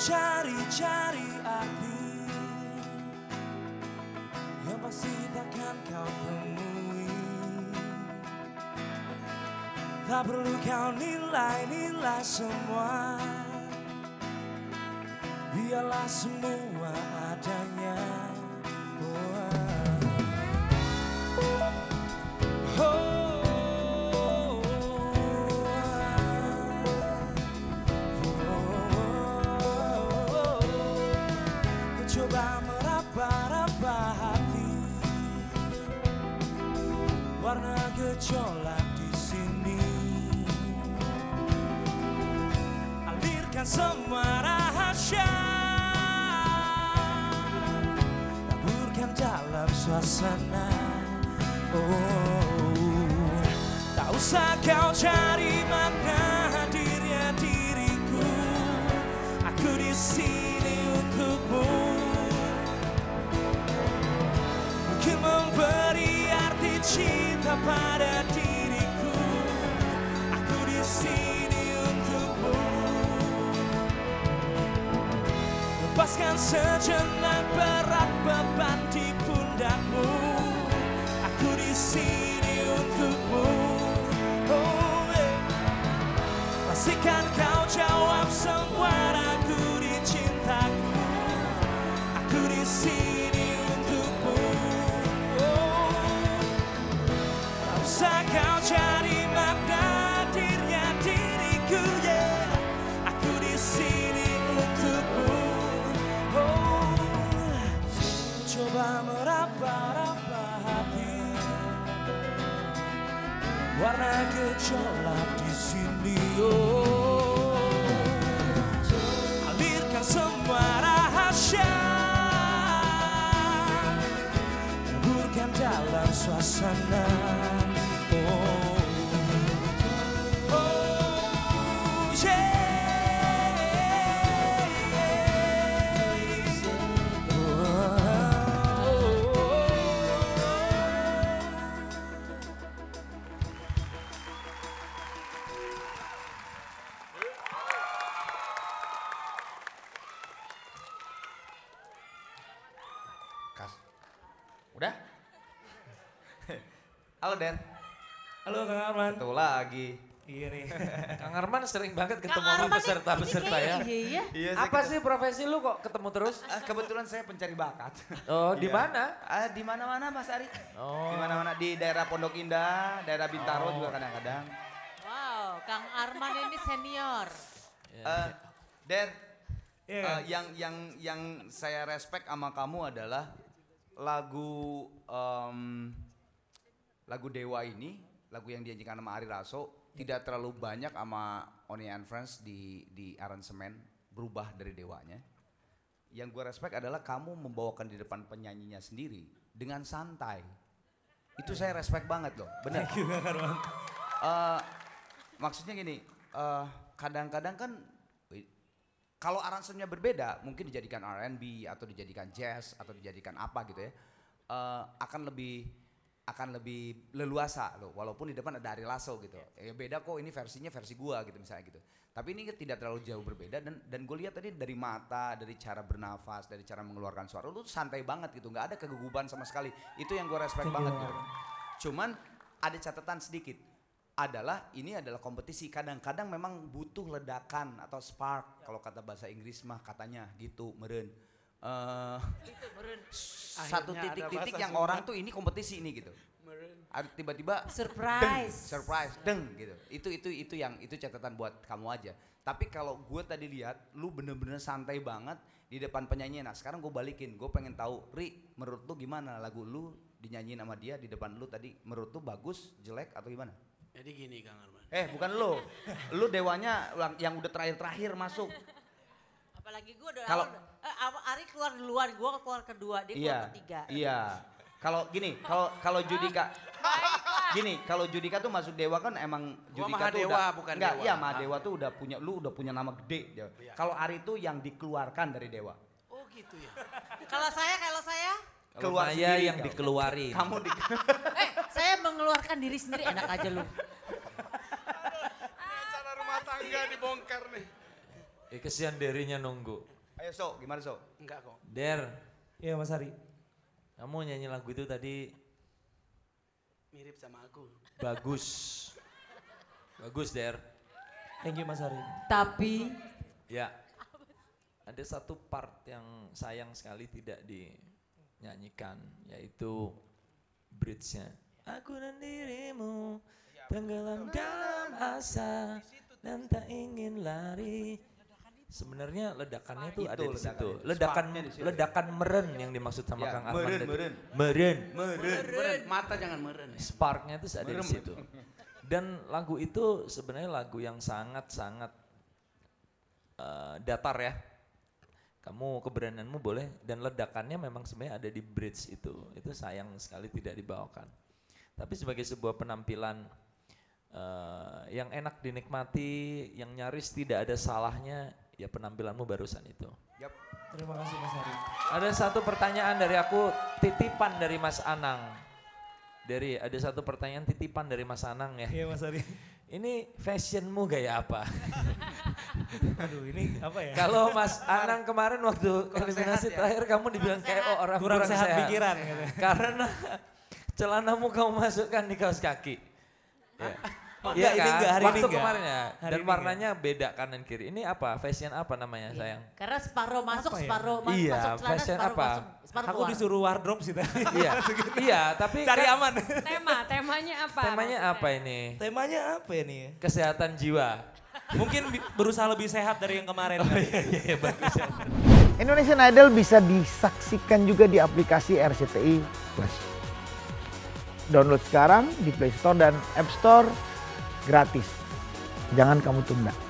Cari-cari arti Yang pasti takkan kau temui. Tak perlu kau nilai-nilai semua. Biarlah semua adanya. Oh, Warna gejolak di sini. Alirkan semua rahasia. Taburkan dalam suasana. Oh Tak usah kau cari makna hadirnya diriku. Aku di sini untukmu. Mungkin arti cinta pada diriku Aku di sini untukmu Lepaskan sejenak berat beban di pundakmu Aku di sini untukmu Oh, eh. Pastikan kau jawab semua ragu di cintaku Aku di sini Warna gejolak di sini oh. Alirkan semua rahasia. Taburkan dalam suasana Udah? Halo Den, Halo Kang Arman ketemu lagi. Iya nih Kang Arman sering banget ketemu sama peserta-peserta ini ya. kayaknya Iya, Iya, Apa sih profesi lu kok ketemu terus? Ah, kebetulan saya pencari bakat. Oh, di Iya. mana? Ah, di mana-mana Mas Ari. Oh. Di mana-mana di daerah Pondok Indah, daerah Bintaro Oh. juga kadang-kadang. Wow, Kang Arman ini senior. Eh, Den, Iya. eh, yang yang yang saya respect sama kamu adalah lagu em, lagu Dewa ini, lagu yang dinyanyikan sama Ari Raso tidak terlalu banyak sama Oni and Friends di di aransemen berubah dari Dewanya. Yang gue respect adalah kamu membawakan di depan penyanyinya sendiri dengan santai. Itu saya respect banget loh, Kang Arman Eh, maksudnya gini, eh, kadang-kadang kan wih, kalau aransemennya berbeda, mungkin dijadikan R&B atau dijadikan jazz atau dijadikan apa gitu ya, eh, akan lebih akan lebih leluasa loh, walaupun di depan ada Ari Lasso gitu. Ya beda kok ini versinya versi gua gitu misalnya gitu. Tapi ini tidak terlalu jauh berbeda dan dan gue lihat tadi dari mata, dari cara bernafas, dari cara mengeluarkan suara lu santai banget gitu, nggak ada kegugupan sama sekali. Itu yang gue respect banget Bang. gitu. Cuman ada catatan sedikit adalah ini adalah kompetisi. Kadang-kadang memang butuh ledakan atau spark kalau kata bahasa Inggris mah katanya gitu meren. Eh, satu titik-titik yang Sunda. orang tuh ini kompetisi ini gitu. Tiba-tiba deng, Surprise. surprise deng gitu. Itu itu itu yang itu catatan buat kamu aja. Tapi kalau gue tadi lihat lu bener-bener santai banget di depan penyanyi. Nah sekarang gue balikin. Gue pengen tahu Ri menurut lu gimana lagu lu dinyanyiin sama dia di depan lu tadi? Menurut lu bagus jelek atau gimana Jadi gini Kang Arman. Eh bukan lu, lu dewanya yang- udah terakhir-terakhir masuk. Apalagi gue udah Kalau- awal- eh, Ari keluar duluan, gue keluar kedua, dia Iya, keluar ketiga. iya. Kalau gini, kalau kalau Judika, gini, kalau Judika tuh masuk dewa kan emang Gua Judika tuh Mahadewa, udah, bukan enggak, dewa. iya Mahadewa tuh udah punya, lu udah punya nama gede. dia. Iya. Kalau Ari tuh yang dikeluarkan dari dewa. Oh gitu ya. Kalau saya, kalau saya, Keluar Maya sendiri yang kau. dikeluarin. Kamu di, eh saya mengeluarkan diri sendiri enak aja lu. Acara rumah tangga dibongkar nih. Eh kesian derinya nunggu. Ayo so, gimana so? Enggak kok. Der, Iya Mas Hari. kamu nyanyi lagu itu tadi Mirip sama aku. bagus. Bagus, Der. Thank you Mas Hari. Tapi Ya. Ada satu part yang sayang sekali tidak dinyanyikan, yaitu bridge-nya. Aku dan dirimu tenggelam dalam asa dan tak ingin lari. Sebenarnya ledakannya itu ada di situ. Ledakan ledakan meren yang dimaksud sama Ya, Kang Arman meren, meren. Meren. Meren. Meren. Mata jangan meren. ya. Sparknya itu ada di situ. Dan lagu itu sebenarnya lagu yang sangat-sangat eh, datar ya. Kamu keberanianmu boleh dan ledakannya memang sebenarnya ada di bridge itu. Itu sayang sekali tidak dibawakan. Tapi sebagai sebuah penampilan eh, yang enak dinikmati, yang nyaris tidak ada salahnya, ya penampilanmu barusan itu. Yap. Terima kasih Mas Hari. Ada satu pertanyaan dari aku, titipan dari Mas Anang. Dari ada satu pertanyaan titipan dari Mas Anang ya. Iya Mas Hari. Ini fashionmu gaya apa? Aduh ini apa ya? Kalau Mas Anang kemarin waktu Kurang eliminasi sehat ya? terakhir kamu dibilang kayak oh orang kurang, sehat, pikiran gitu. Karena celanamu kamu masukkan di kaos kaki. Ya. Oh, Iya enggak, ini kan? enggak, hari ini Waktu enggak. kemarin ya. Hari Dan ini warnanya beda kanan kiri. Ini apa? Fashion apa namanya sayang? karena separuh masuk, Apa ya? separuh ma- Iya, masuk celana, fashion separuh apa? masuk, separuh Aku keluar. disuruh wardrobe sih tadi. iya, iya. Tapi Cari kan aman. Tema, temanya apa? temanya maksudnya? apa ini? Temanya apa ya nih? Kesehatan jiwa. Mungkin berusaha lebih sehat dari yang kemarin. kan? Iya, iya, bagus ya. Indonesian Idol bisa disaksikan juga di aplikasi RCTI Plus. Download sekarang di Play Store dan App Store gratis. Jangan kamu tunda.